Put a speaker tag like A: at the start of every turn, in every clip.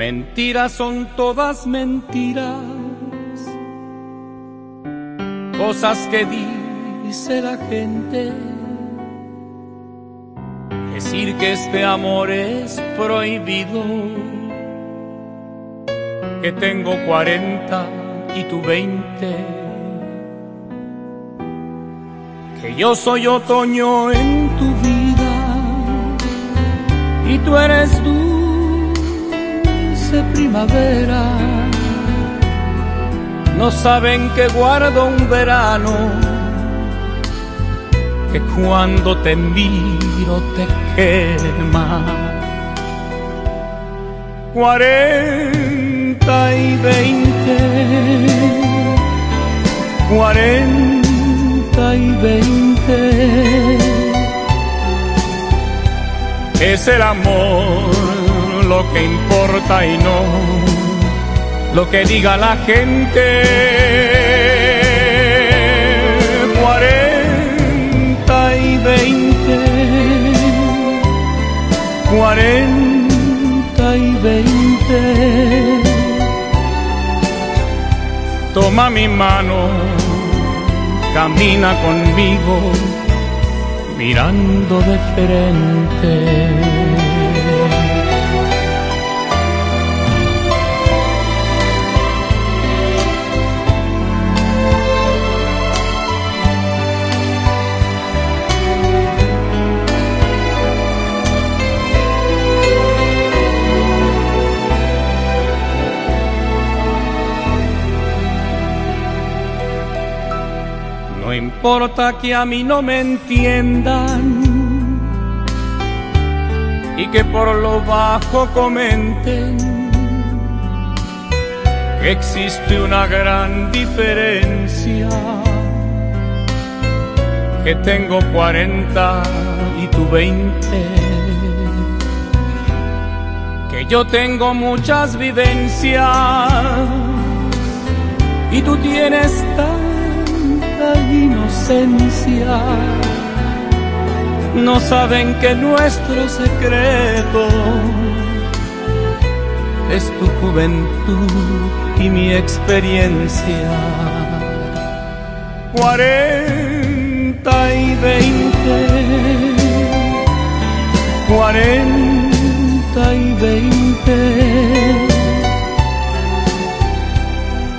A: Mentiras son todas mentiras, cosas que dice la gente. Decir que este amor es prohibido, que tengo cuarenta y tú veinte, que yo soy otoño en tu vida. Y tú eres tú primavera. No saben que guardo un verano, que cuando te miro te quema. Cuarenta y veinte, cuarenta y veinte. Es el amor lo que importa y no lo que diga la gente. Cuarenta y veinte, cuarenta y veinte. Toma mi mano, camina conmigo, mirando de frente. Importa que a mí no me entiendan y que por lo bajo comenten que existe una gran diferencia, que tengo 40 y tú 20, que yo tengo muchas vivencias y tú tienes inocencia. No saben que nuestro secreto es tu juventud y mi experiencia. Cuarenta y veinte, cuarenta y veinte.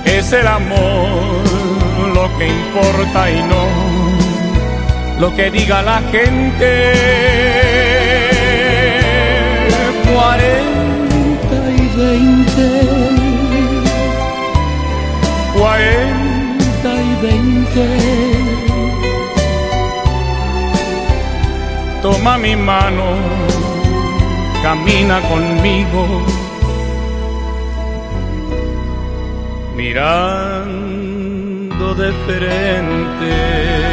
A: Es el amor lo que importa y no lo que diga la gente. Cuarenta y veinte, cuarenta y veinte. Toma mi mano, camina conmigo, mirando de.